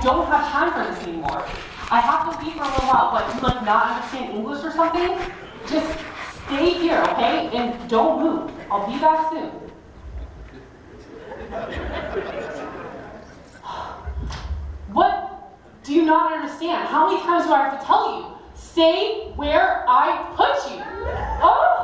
I don't have time for this anymore. I have to leave for a little while, but you like not understand English or something? Just stay here, okay? And don't move. I'll be back soon. What do you not understand? How many times do I have to tell you? Stay where I put you. Oh!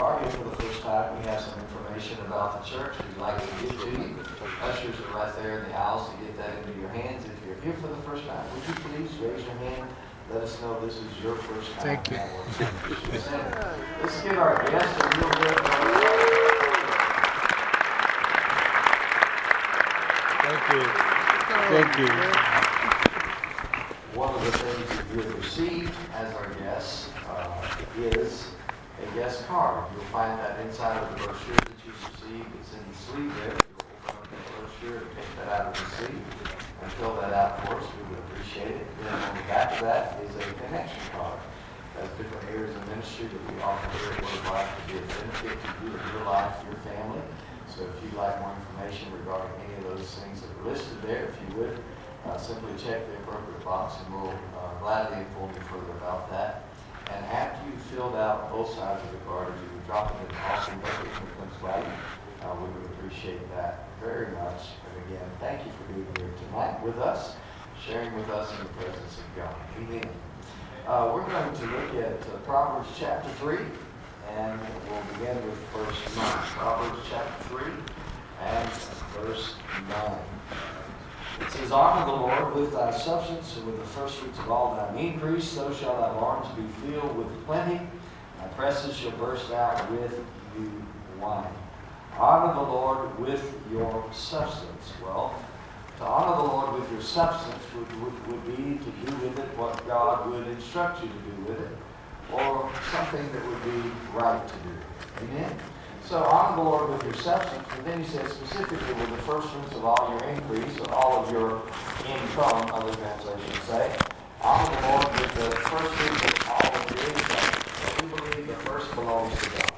Are here for the first time, we have some information about the church we'd like to give to you. Ushers are right there in the aisles to get that into your hands. If you're here for the first time, would you please raise your hand? Let us know this is your first time. Thank you. Let's give our guests a real good Thank you. Thank you. One of the things that you have received as our guests uh, is a guest card. You'll find that inside of the brochure that you received. It's in the sleeve there. You'll open up that brochure and take that out of the sleeve and fill that out for us. We would appreciate it. Then on the back of that is a connection card. That's different areas of ministry that we offer here at Word of Life to be a benefit to you and your life, your family. So if you'd like more information regarding any of those things that are listed there, if you would, uh, simply check the appropriate box and we'll uh, gladly inform you further about that. And you've filled out both sides of the card, if you would drop it in the offering bucket when it comes back, uh, we would appreciate that very much. And again, thank you for being here tonight with us, sharing with us in the presence of God. Amen. Uh, we're going to look at uh, Proverbs chapter 3, and we'll begin with verse 9. Proverbs chapter 3 and verse 9. It says, Honor the Lord with thy substance and with the first fruits of all thine increase, so shall thy barns be filled with plenty, thy presses shall burst out with new wine. Honor the Lord with your substance. Well, to honor the Lord with your substance would, would, would be to do with it what God would instruct you to do with it, or something that would be right to do. Amen? So honor the Lord with your substance, but then he says specifically with the first fruits of all your increase, or all your income, other translations say. Honor the Lord with the first fruits of all of your income. We believe the first belongs to God.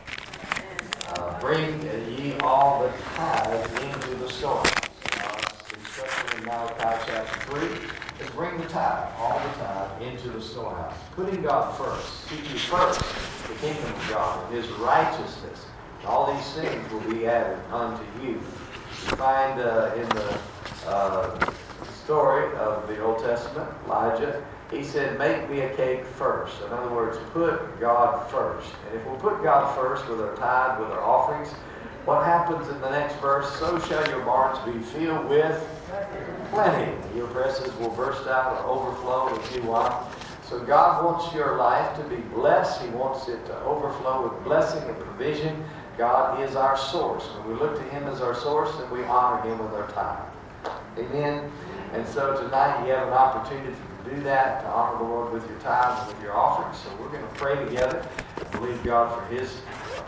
Uh, bring ye all the tithe into the storehouse. Uh, instruction in Malachi chapter 3 is bring the tithe, all the tithe, into the storehouse. Putting God first. Seek first the kingdom of God, His righteousness. All these things will be added unto you. You find uh, in the uh, story of the Old Testament, Elijah, he said, Make me a cake first. In other words, put God first. And if we put God first with our tithe, with our offerings, what happens in the next verse? So shall your barns be filled with plenty. Your presses will burst out or overflow if you want. So God wants your life to be blessed. He wants it to overflow with blessing and provision. God is our source. When we look to Him as our source, then we honor Him with our time. Amen. And so tonight you have an opportunity to do that, to honor the Lord with your tithes and with your offerings. So we're going to pray together and believe God for His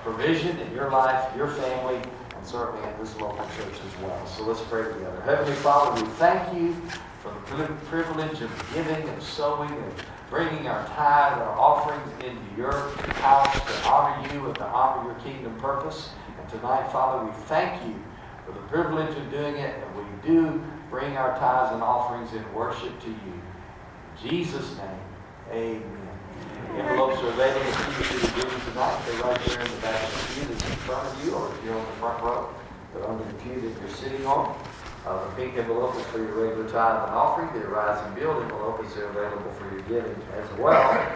provision in your life, your family, and certainly in this local church as well. So let's pray together. Heavenly Father, we thank you for the privilege of giving and sowing and bringing our tithe, our offerings into your house to honor you and to honor your kingdom purpose. And tonight, Father, we thank you for the privilege of doing it, and we do bring our tithes and offerings in worship to you. In Jesus' name, amen. Envelopes are available to you to do tonight. They're right there in the back of the pew that's in front of you, or if you're on the front row, they're under the pew that you're sitting on. Uh, the pink envelope is for your regular tithe and offering. The Arise and Build envelope is available for your giving as well.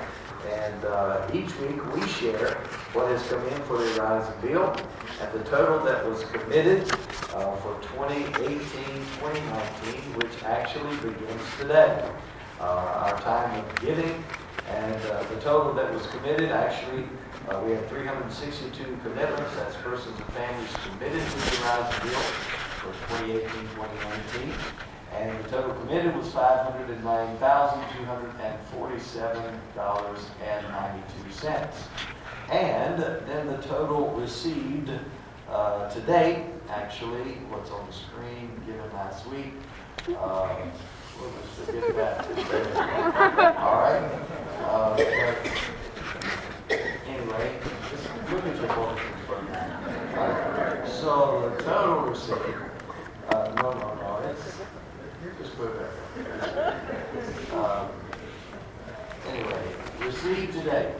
And uh, each week we share what has come in for the Arise and Build and the total that was committed uh, for 2018-2019, which actually begins today. Uh, our time of giving and the total that was committed actually we have 362 commitments. That's persons and families committed to the Arise and Build for 2018-2019. And the total committed was $509,247.92. And then the total received uh, to date, actually, what's on the screen given last week, uh, we'll just forget that. All right. Uh, anyway, just look at your bulletin program. So the total received, uh, no, no, no, it's, just put it there. Um, anyway, received to date,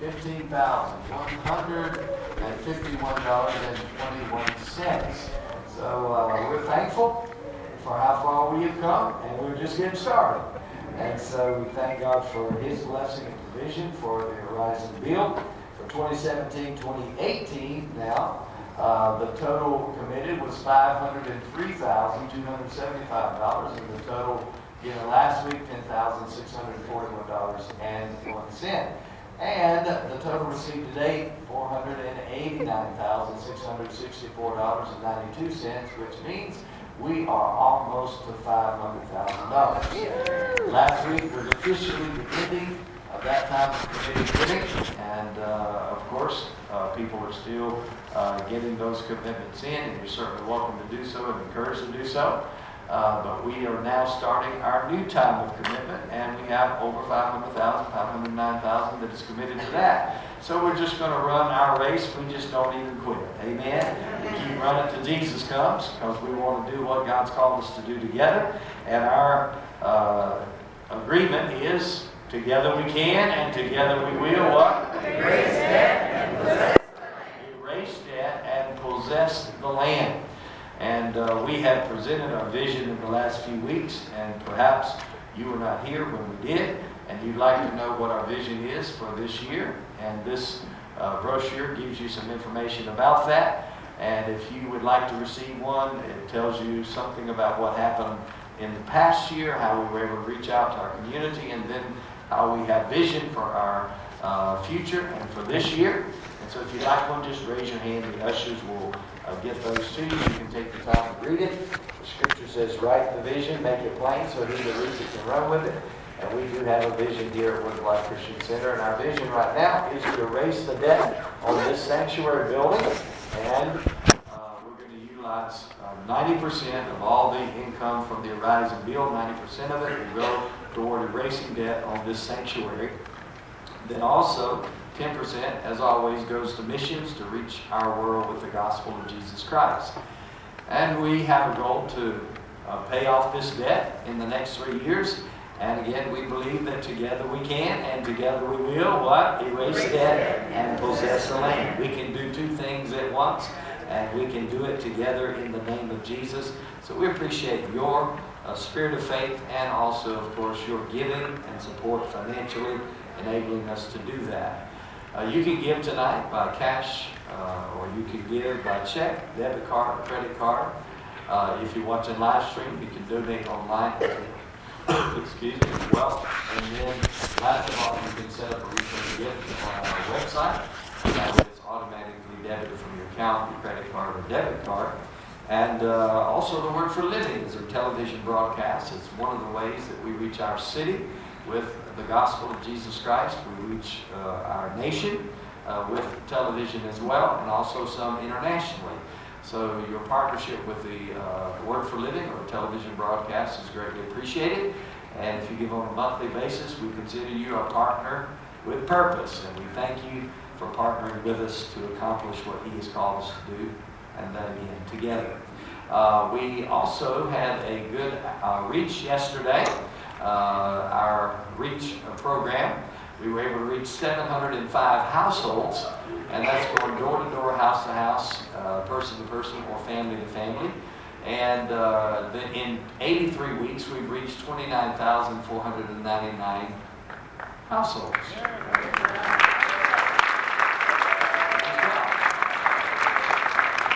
fifteen thousand, one hundred and fifty-one dollars and twenty-one cents. So uh, we're thankful for how far we have come, and we're just getting started. And so we thank God for His blessing and provision for the Arise and Build for 2017-2018 now. Uh, the total committed was $503,275, and the total given last week, $10,641.01. And the total received to date, $489,664.92, which means we are almost to $500,000. Last week was officially the ending that time of committee giving, and uh, of course, uh, people are still uh, getting those commitments in, and you're certainly welcome to do so and encouraged to do so. Uh, but we are now starting our new time of commitment, and we have over 500,000, 509,000 that is committed to that. So we're just going to run our race. We just don't even quit. Amen. We keep running till Jesus comes because we want to do what God's called us to do together. And our uh, agreement is together we can and together we will what? Erase debt and possess the land. Erase debt and possess the land. And uh, we have presented our vision in the last few weeks, and perhaps you were not here when we did, and you'd like to know what our vision is for this year. And this uh, brochure gives you some information about that. And if you would like to receive one, it tells you something about what happened in the past year, how we were able to reach out to our community, and then how we have vision for our uh, future and for this year. And so if you'd like one, just raise your hand. The ushers will uh, get those to you. You can take the time to read it. The scripture says, write the vision, make it plain so he that reads it can run with it. And we do have a vision here at Wood Life Christian Center. And our vision right now is to erase the debt on this sanctuary building. And uh, we're going to utilize uh, 90% of all the income from the Arise and Build. 90% of it will go toward erasing debt on this sanctuary. Then also, 10%, as always, goes to missions to reach our world with the gospel of Jesus Christ. And we have a goal to uh, pay off this debt in the next three years. And again, we believe that together we can, and together we will, what? Erase debt and possess the land. We can do two things at once, and we can do it together in the name of Jesus. So we appreciate your uh, spirit of faith and also, of course, your giving and support financially, enabling us to do that. Uh, you can give tonight by cash, uh, or you can give by check, debit card, credit card. Uh, if you're watching live stream, you can donate online. Excuse me, well. And then, last of all, you can set up a return gift on our website. That way automatically debited from your account, your credit card, or debit card. And uh, also, the Word for Living is a television broadcast. It's one of the ways that we reach our city with the gospel of Jesus Christ. We reach uh, our nation uh, with television as well, and also some internationally. So your partnership with the uh, Word for Living or television broadcast is greatly appreciated. And if you give on a monthly basis, we consider you a partner with purpose. And we thank you for partnering with us to accomplish what He has called us to do, and that again together. Uh, we also had a good uh, reach yesterday uh, our REACH program. We were able to reach 705 households, and that's going door to door, house to house, uh, person to person, or family to family. And uh, in 83 weeks, we've reached 29,499 households.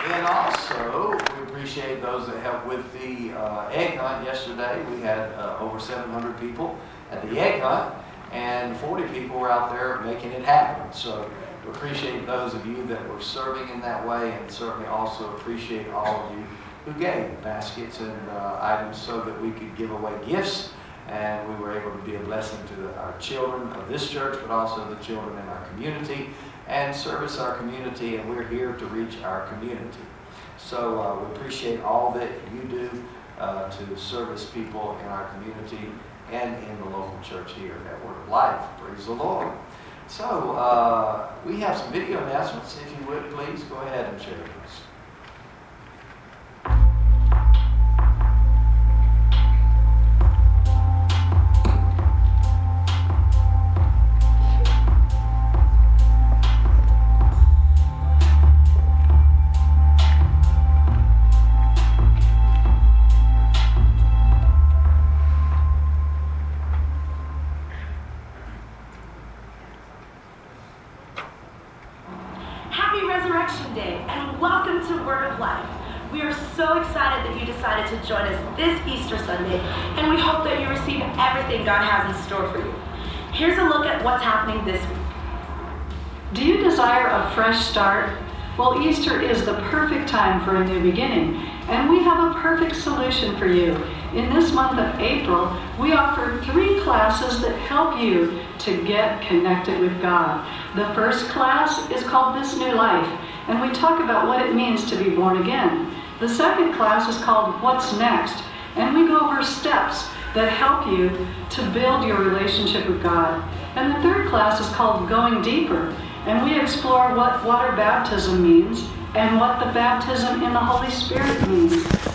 And also, we appreciate those that helped with the uh, egg hunt yesterday. We had uh, over 700 people at the egg hunt, and 40 people were out there making it happen. So we appreciate those of you that were serving in that way, and certainly also appreciate all of you who gave baskets and uh, items so that we could give away gifts. And we were able to be a blessing to our children of this church, but also the children in our community and service our community, and we're here to reach our community. So uh, we appreciate all that you do uh, to service people in our community and in the local church here at Word of Life. Praise the Lord. So uh, we have some video announcements. If you would, please go ahead and share those. Do you desire a fresh start? Well, Easter is the perfect time for a new beginning, and we have a perfect solution for you. In this month of April, we offer three classes that help you to get connected with God. The first class is called This New Life, and we talk about what it means to be born again. The second class is called What's Next, and we go over steps that help you to build your relationship with God. And the third class is called Going Deeper, and we explore what water baptism means and what the baptism in the Holy Spirit means.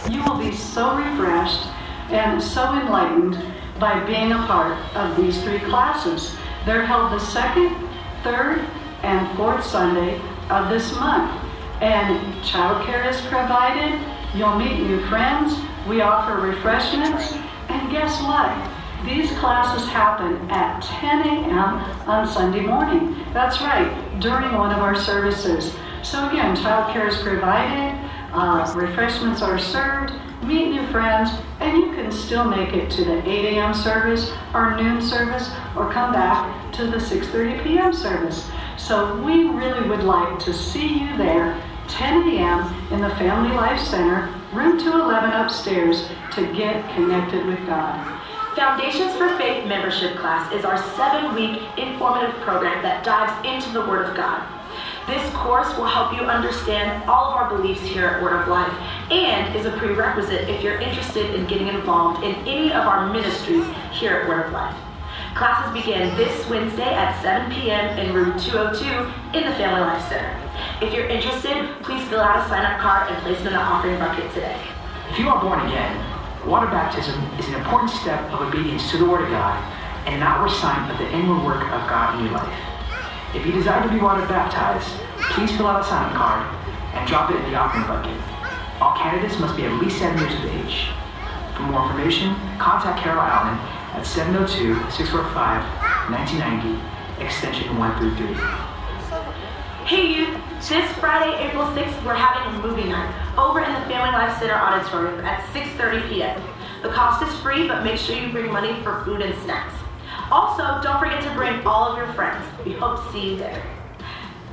You will be so refreshed and so enlightened by being a part of these three classes. They're held the second, third, and fourth Sunday of this month. And childcare is provided. You'll meet new friends. We offer refreshments. And guess what? These classes happen at 10 a.m. on Sunday morning. That's right, during one of our services. So again, childcare is provided, uh, refreshments are served, meet new friends, and you can still make it to the 8 a.m. service or noon service or come back to the 6.30 p.m. service. So we really would like to see you there 10 a.m. in the Family Life Center, room 211 upstairs, to get connected with God. Foundations for Faith membership class is our seven week informative program that dives into the Word of God. This course will help you understand all of our beliefs here at Word of Life and is a prerequisite if you're interested in getting involved in any of our ministries here at Word of Life. Classes begin this Wednesday at 7 p.m. in room 202 in the Family Life Center. If you're interested, please fill out a sign up card and place it in the offering bucket today. If you are born again, Water baptism is an important step of obedience to the Word of God and an outward sign of the inward work of God in your life. If you desire to be water baptized, please fill out a sign-up card and drop it in the offering bucket. All candidates must be at least seven years of age. For more information, contact Carol Allen at 702-645-1990, extension 133. Hey youth, this Friday, April 6th, we're having a movie night over in the Family Life Center auditorium at 6.30 p.m. The cost is free, but make sure you bring money for food and snacks. Also, don't forget to bring all of your friends. We hope to see you there.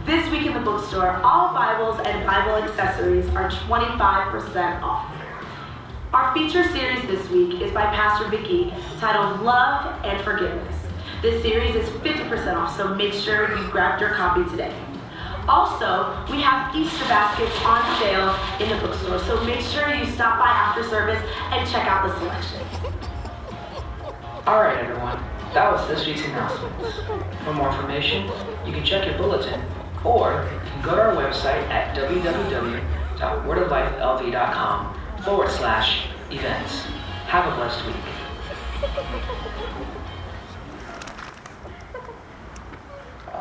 This week in the bookstore, all Bibles and Bible accessories are 25% off. Our feature series this week is by Pastor Vicki titled Love and Forgiveness. This series is 50% off, so make sure you grab your copy today. Also, we have Easter baskets on sale in the bookstore, so make sure you stop by after service and check out the selection. All right, everyone. That was this week's announcements. For more information, you can check your bulletin, or you can go to our website at www.wordoflifelv.com forward slash events. Have a blessed week.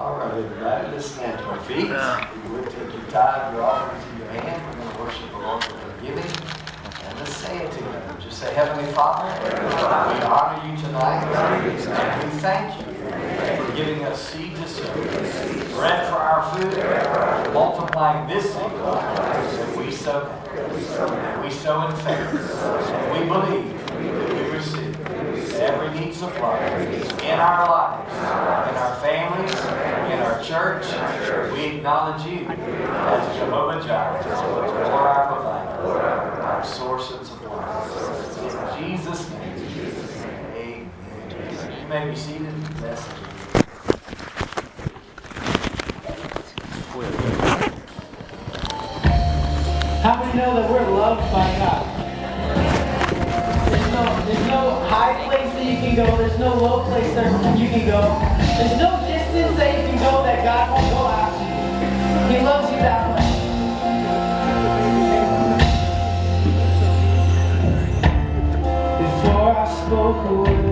All right, everybody, let's stand to our feet. We will take your tithe, your offerings in your hand. We're going to worship the Lord with our giving. And let's say it together. Just say, Heavenly Father, we honor you tonight. And we thank you for giving us seed to sow, bread for our food, multiplying this seed that we sow We sow in faith. And we believe that we receive every need supplied in our lives, in our families, our church. We acknowledge you as Jehovah Jireh, Lord our provider, our source and supply. In Jesus' name, amen. You may be seated. Blessed. How many know that we're loved by God? There's no, there's no high place that you can go. There's no low place that you can go. There's no that you can go that God won't go you. He loves you that. Before I spoke a word,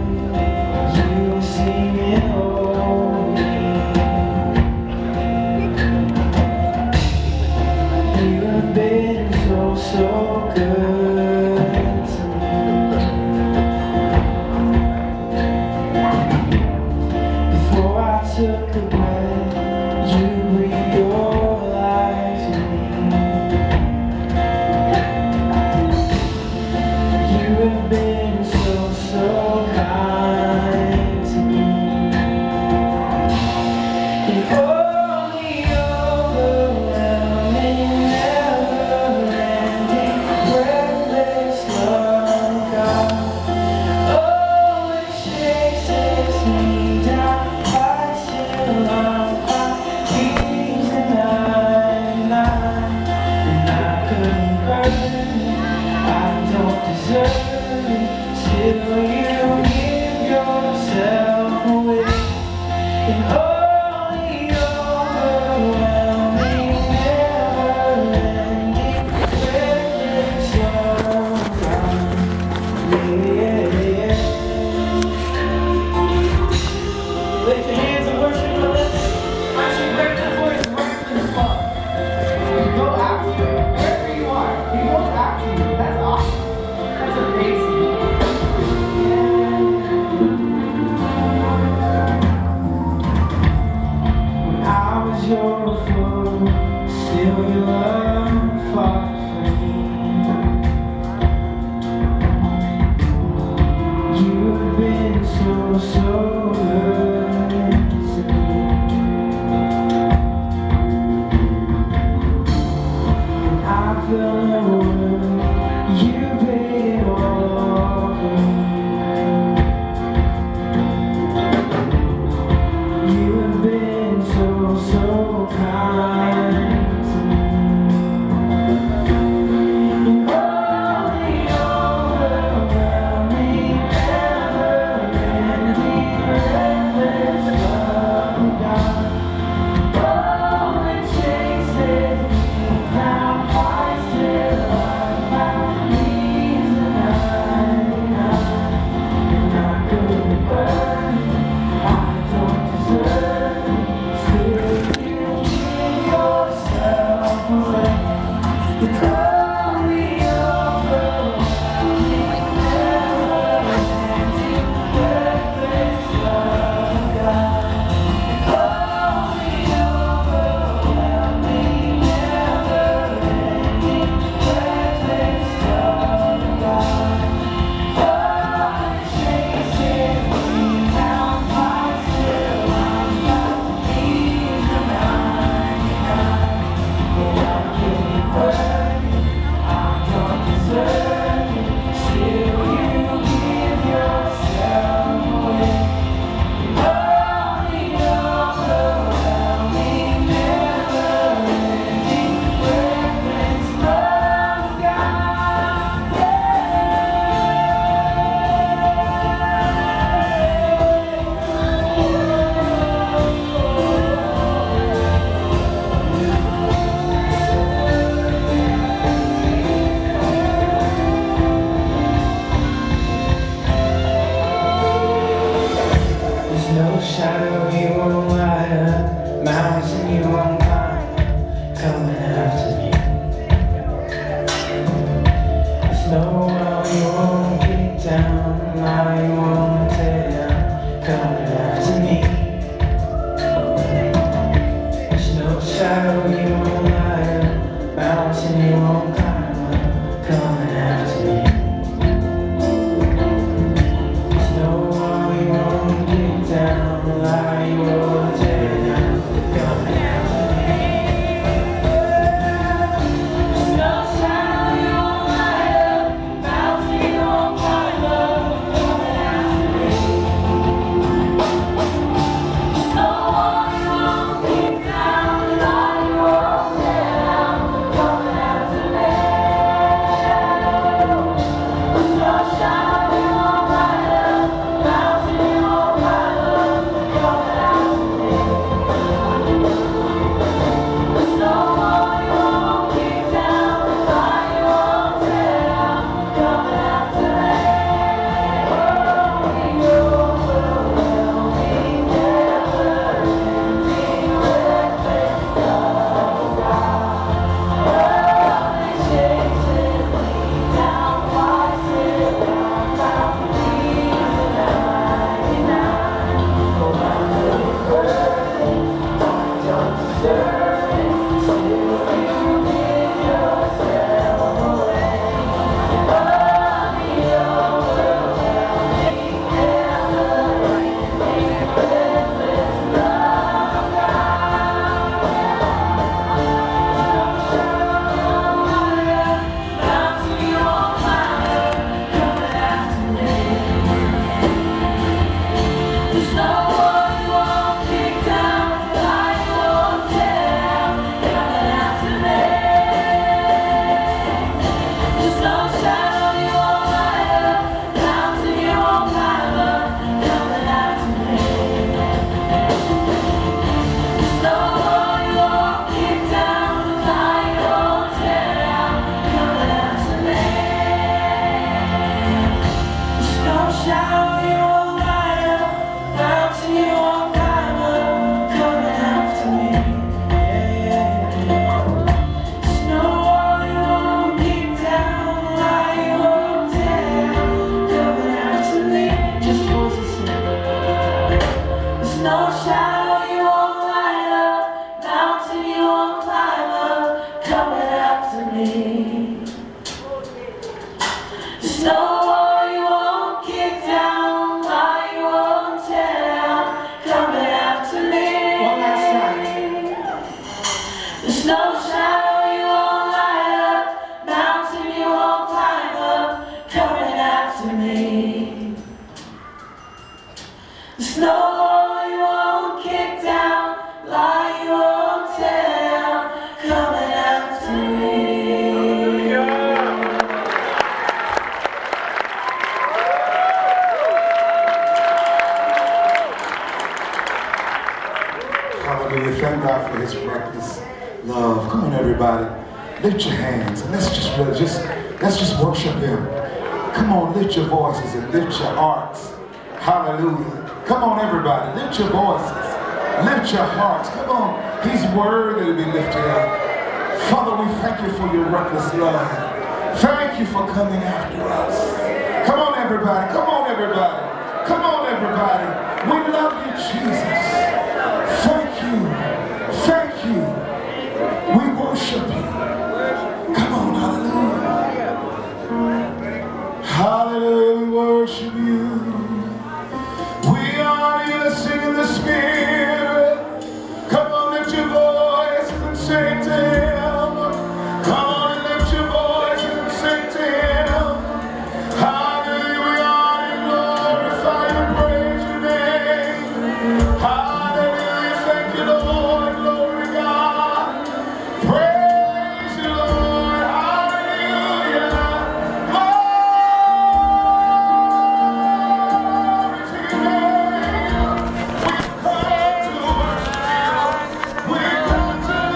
Coming Lift your hands and let's just really just let's just worship him. Come on, lift your voices and lift your hearts. Hallelujah. Come on, everybody. Lift your voices. Lift your hearts. Come on. He's worthy to be lifted up. Father, we thank you for your reckless love. Thank you for coming after us. Come on, everybody. Come on, everybody. Come on, everybody. We love you, Jesus.